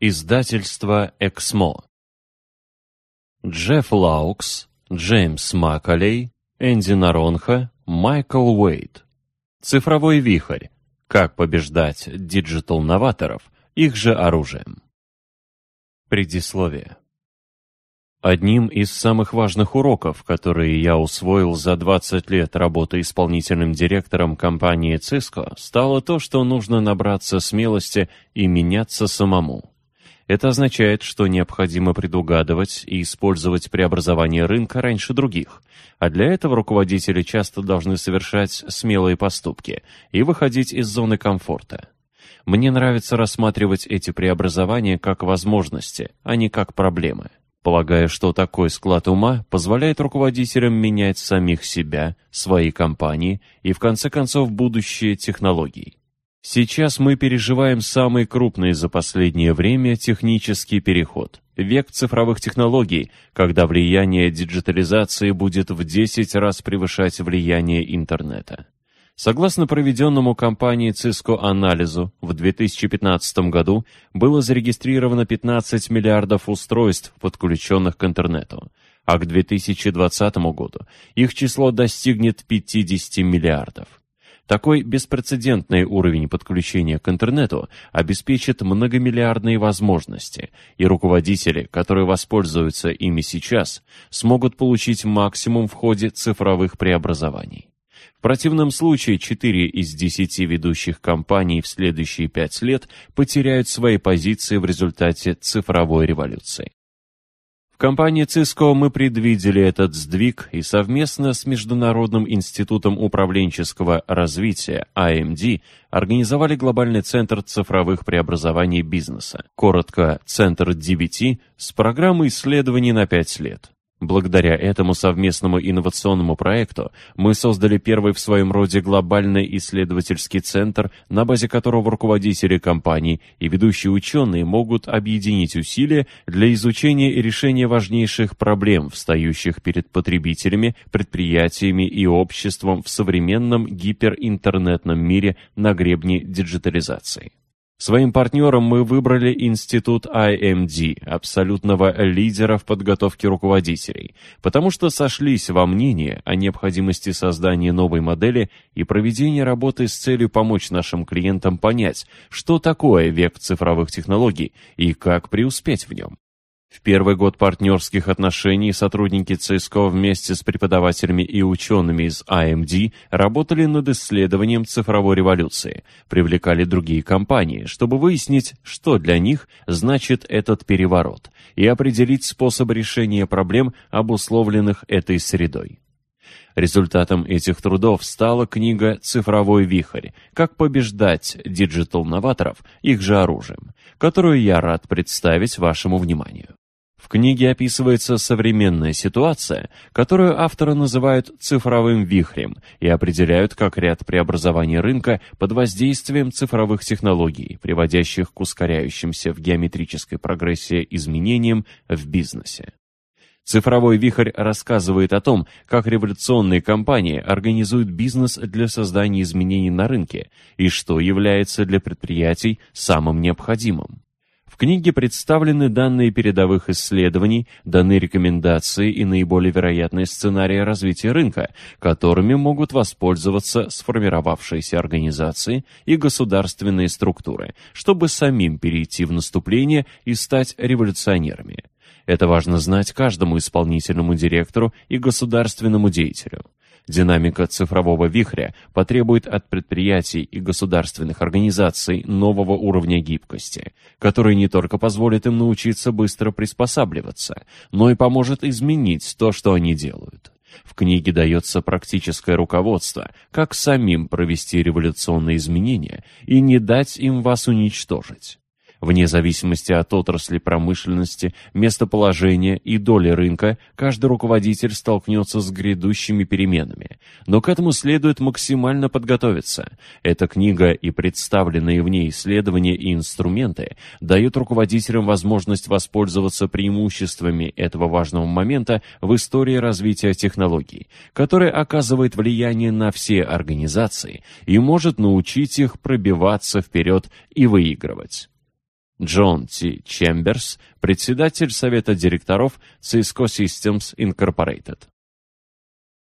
Издательство «Эксмо». Джефф Лаукс, Джеймс Макколей, Энди Наронха, Майкл Уэйт. Цифровой вихрь. Как побеждать digital-новаторов их же оружием. Предисловие. Одним из самых важных уроков, которые я усвоил за 20 лет работы исполнительным директором компании Cisco, стало то, что нужно набраться смелости и меняться самому. Это означает, что необходимо предугадывать и использовать преобразование рынка раньше других, а для этого руководители часто должны совершать смелые поступки и выходить из зоны комфорта. Мне нравится рассматривать эти преобразования как возможности, а не как проблемы полагая, что такой склад ума позволяет руководителям менять самих себя, свои компании и, в конце концов, будущее технологий. Сейчас мы переживаем самый крупный за последнее время технический переход – век цифровых технологий, когда влияние диджитализации будет в 10 раз превышать влияние интернета. Согласно проведенному компанией Cisco анализу, в 2015 году было зарегистрировано 15 миллиардов устройств, подключенных к интернету, а к 2020 году их число достигнет 50 миллиардов. Такой беспрецедентный уровень подключения к интернету обеспечит многомиллиардные возможности, и руководители, которые воспользуются ими сейчас, смогут получить максимум в ходе цифровых преобразований. В противном случае 4 из 10 ведущих компаний в следующие 5 лет потеряют свои позиции в результате цифровой революции. Компании Cisco мы предвидели этот сдвиг и совместно с Международным институтом управленческого развития AMD организовали глобальный центр цифровых преобразований бизнеса, коротко Центр DBT, с программой исследований на 5 лет. Благодаря этому совместному инновационному проекту мы создали первый в своем роде глобальный исследовательский центр, на базе которого руководители компаний и ведущие ученые могут объединить усилия для изучения и решения важнейших проблем, встающих перед потребителями, предприятиями и обществом в современном гиперинтернетном мире на гребне диджитализации. Своим партнером мы выбрали институт IMD, абсолютного лидера в подготовке руководителей, потому что сошлись во мнении о необходимости создания новой модели и проведения работы с целью помочь нашим клиентам понять, что такое век цифровых технологий и как преуспеть в нем. В первый год партнерских отношений сотрудники ЦСКО вместе с преподавателями и учеными из AMD а работали над исследованием цифровой революции, привлекали другие компании, чтобы выяснить, что для них значит этот переворот, и определить способ решения проблем, обусловленных этой средой. Результатом этих трудов стала книга «Цифровой вихрь. Как побеждать диджитал-новаторов их же оружием», которую я рад представить вашему вниманию. В книге описывается современная ситуация, которую авторы называют цифровым вихрем и определяют как ряд преобразований рынка под воздействием цифровых технологий, приводящих к ускоряющимся в геометрической прогрессии изменениям в бизнесе. Цифровой вихрь рассказывает о том, как революционные компании организуют бизнес для создания изменений на рынке и что является для предприятий самым необходимым. Книге представлены данные передовых исследований, даны рекомендации и наиболее вероятные сценарии развития рынка, которыми могут воспользоваться сформировавшиеся организации и государственные структуры, чтобы самим перейти в наступление и стать революционерами. Это важно знать каждому исполнительному директору и государственному деятелю. Динамика цифрового вихря потребует от предприятий и государственных организаций нового уровня гибкости, который не только позволит им научиться быстро приспосабливаться, но и поможет изменить то, что они делают. В книге дается практическое руководство, как самим провести революционные изменения и не дать им вас уничтожить. Вне зависимости от отрасли промышленности, местоположения и доли рынка, каждый руководитель столкнется с грядущими переменами. Но к этому следует максимально подготовиться. Эта книга и представленные в ней исследования и инструменты дают руководителям возможность воспользоваться преимуществами этого важного момента в истории развития технологий, который оказывает влияние на все организации и может научить их пробиваться вперед и выигрывать. Джон Т. Чемберс, председатель Совета директоров Cisco Systems Incorporated.